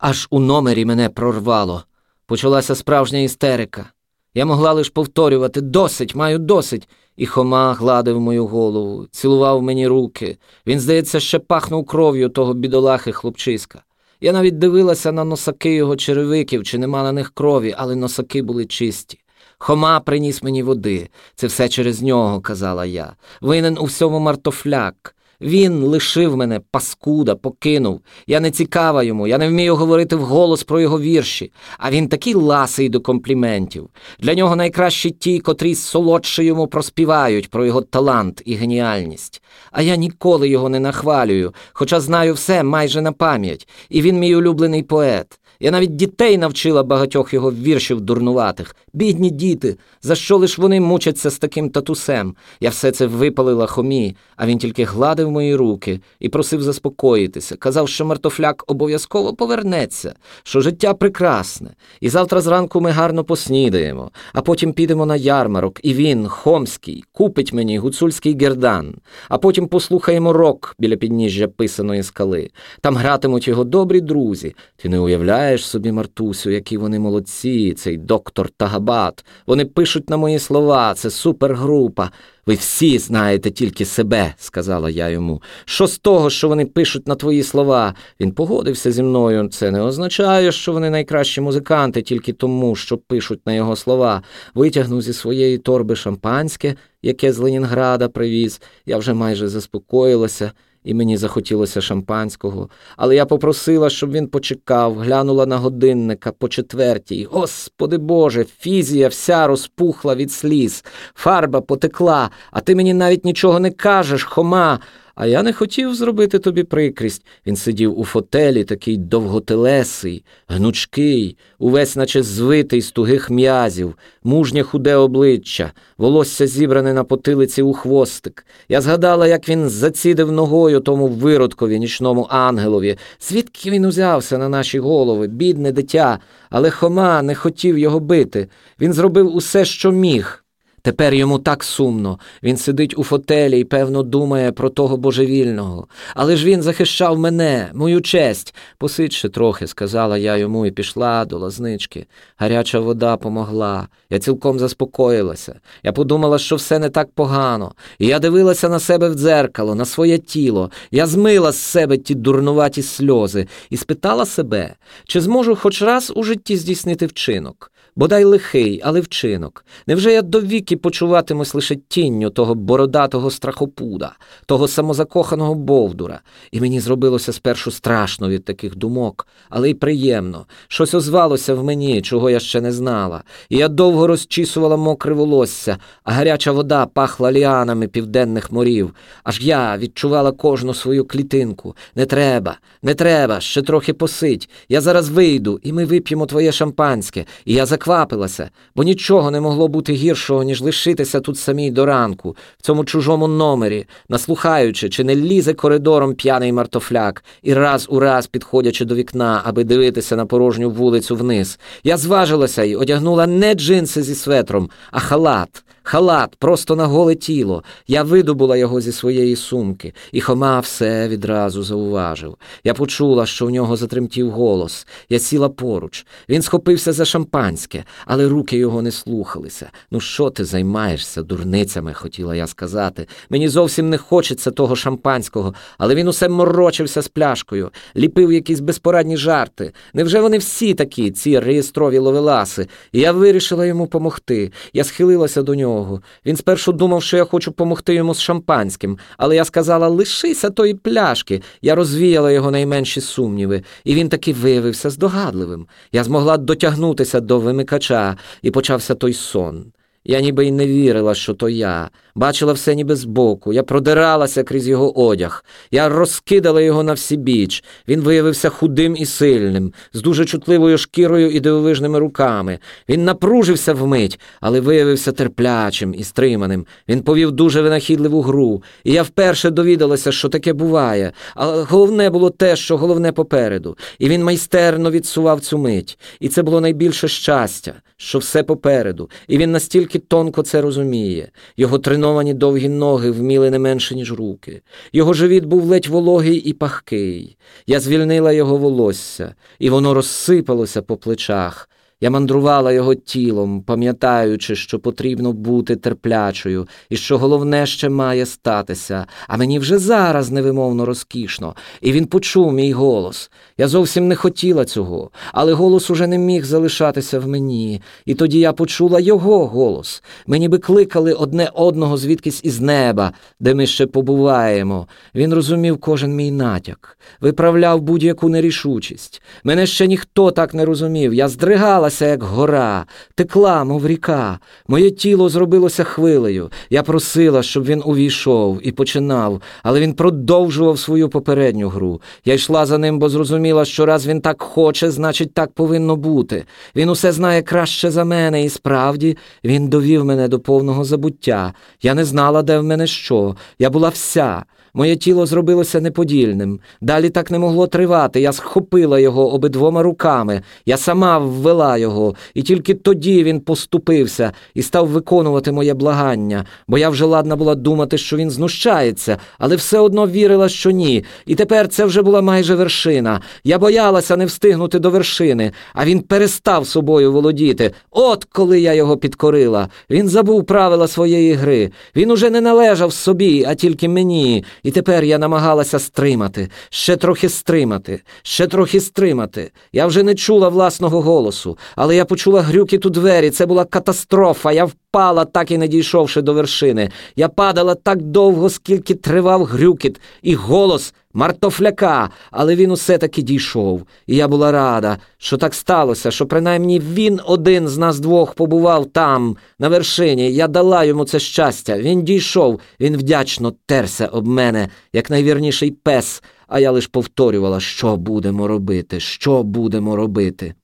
Аж у номері мене прорвало. Почалася справжня істерика. Я могла лише повторювати досить, маю досить. І Хома гладив мою голову, цілував мені руки. Він, здається, ще пахнув кров'ю того бідолахи хлопчиська. Я навіть дивилася на носаки його черевиків, чи нема на них крові, але носаки були чисті. Хома приніс мені води. Це все через нього, казала я. Винен у всьому мартофляк. Він лишив мене, паскуда, покинув. Я не цікава йому, я не вмію говорити вголос про його вірші, а він такий ласий до компліментів. Для нього найкращі ті, котрі солодше йому проспівають про його талант і геніальність. А я ніколи його не нахвалюю, хоча знаю все майже на пам'ять, і він мій улюблений поет. Я навіть дітей навчила багатьох його віршів дурнуватих. Бідні діти, за що лиш вони мучаться з таким татусем? Я все це випалила хомі, а він тільки гладив мої руки і просив заспокоїтися. Казав, що мартофляк обов'язково повернеться, що життя прекрасне. І завтра зранку ми гарно поснідаємо, а потім підемо на ярмарок, і він, Хомський, купить мені гуцульський гердан, а потім послухаємо рок біля підніжжя писаної скали. Там гратимуть його добрі друзі. Ти не? Уявляєш собі, Мартусю, які вони молодці, цей доктор Тагабат. Вони пишуть на мої слова, це супергрупа. Ви всі знаєте тільки себе, сказала я йому. Що з того, що вони пишуть на твої слова? Він погодився зі мною. Це не означає, що вони найкращі музиканти, тільки тому, що пишуть на його слова. Витягнув зі своєї торби шампанське, яке з Ленінграда привіз. Я вже майже заспокоїлася і мені захотілося шампанського, але я попросила, щоб він почекав, глянула на годинника по четвертій. Господи Боже, фізія вся розпухла від сліз, фарба потекла, а ти мені навіть нічого не кажеш, Хома. А я не хотів зробити тобі прикрість. Він сидів у фотелі, такий довготелесий, гнучкий, увесь, наче звитий з тугих м'язів, мужнє худе обличчя, волосся зібране на потилиці у хвостик. Я згадала, як він зацідив ногою тому виродкові, нічному ангелові. Звідки він узявся на наші голови, бідне дитя, але Хома не хотів його бити. Він зробив усе, що міг. Тепер йому так сумно. Він сидить у фотелі і, певно, думає про того божевільного. Але ж він захищав мене, мою честь. Посидь ще трохи, сказала я йому і пішла до лазнички. Гаряча вода помогла. Я цілком заспокоїлася. Я подумала, що все не так погано. І я дивилася на себе в дзеркало, на своє тіло. Я змила з себе ті дурнуваті сльози і спитала себе, чи зможу хоч раз у житті здійснити вчинок бодай лихий, але вчинок. Невже я довіки почуватимусь лише тінню того бородатого страхопуда, того самозакоханого Бовдура, і мені зробилося спершу страшно від таких думок, але й приємно. Щось озвалося в мені, чого я ще не знала, і я довго розчісувала мокре волосся, а гаряча вода пахла ліанами південних морів. Аж я відчувала кожну свою клітинку. Не треба, не треба, ще трохи посить. Я зараз вийду, і ми вип'ємо твоє шампанське, і я заквапилася, бо нічого не могло бути гіршого, ніж лишитися тут самій до ранку, в цьому чужому номері, наслухаючи, чи не лізе коридором п'яний мартофляк, і раз у раз підходячи до вікна, аби дивитися на порожню вулицю вниз. Я зважилася і одягнула не джинси зі светром, а халат. Халат просто на голе тіло. Я видобула його зі своєї сумки, і Хома все відразу зауважив. Я почула, що в нього затремтів голос. Я сіла поруч. Він схопився за шампанське, але руки його не слухалися. Ну, що ти займаєшся дурницями, хотіла я сказати. Мені зовсім не хочеться того шампанського, але він усе морочився з пляшкою, ліпив якісь безпорадні жарти. Невже вони всі такі, ці реєстрові ловеласи? І я вирішила йому помогти. Я схилилася до нього нього. Він спершу думав, що я хочу помогти йому з шампанським, але я сказала лишися тої пляшки. Я розвіяла його найменші сумніви, і він таки виявився здогадливим. Я змогла дотягнутися до вимикача, і почався той сон. Я ніби й не вірила, що то я. Бачила все ніби збоку. Я продиралася крізь його одяг. Я розкидала його на всі біч. Він виявився худим і сильним, з дуже чутливою шкірою і дивовижними руками. Він напружився вмить, але виявився терплячим і стриманим. Він повів дуже винахідливу гру, і я вперше довідалася, що таке буває. Але головне було те, що головне попереду. І він майстерно відсував цю мить. І це було найбільше щастя, що все попереду. І він настільки наскільки тонко це розуміє. Його треновані довгі ноги вміли не менше, ніж руки. Його живіт був ледь вологий і пахкий. Я звільнила його волосся, і воно розсипалося по плечах. Я мандрувала його тілом, пам'ятаючи, що потрібно бути терплячою, і що головне ще має статися, а мені вже зараз невимовно розкішно, і він почув мій голос. Я зовсім не хотіла цього, але голос уже не міг залишатися в мені, і тоді я почула його голос. Мені би кликали одне одного звідкись із неба, де ми ще побуваємо. Він розумів кожен мій натяк, виправляв будь-яку нерішучість. Мене ще ніхто так не розумів. Я здригала здригалася, як гора, текла, мов ріка. Моє тіло зробилося хвилею. Я просила, щоб він увійшов і починав, але він продовжував свою попередню гру. Я йшла за ним, бо зрозуміла, що раз він так хоче, значить, так повинно бути. Він усе знає краще за мене, і справді він довів мене до повного забуття. Я не знала, де в мене що. Я була вся. Моє тіло зробилося неподільним. Далі так не могло тривати. Я схопила його обидвома руками. Я сама ввела його, і тільки тоді він поступився і став виконувати моє благання, бо я вже ладна була думати, що він знущається, але все одно вірила, що ні. І тепер це вже була майже вершина. Я боялася не встигнути до вершини, а він перестав собою володіти. От коли я його підкорила. Він забув правила своєї гри. Він уже не належав собі, а тільки мені. І тепер я намагалася стримати, ще трохи стримати, ще трохи стримати. Я вже не чула власного голосу, але я почула грюкіт у двері. Це була катастрофа. Я впала, так і не дійшовши до вершини. Я падала так довго, скільки тривав грюкіт, і голос мартофляка, але він усе таки дійшов. І я була рада, що так сталося, що принаймні він один з нас двох побував там, на вершині. Я дала йому це щастя. Він дійшов, він вдячно терся об мене, як найвірніший пес, а я лиш повторювала, що будемо робити, що будемо робити.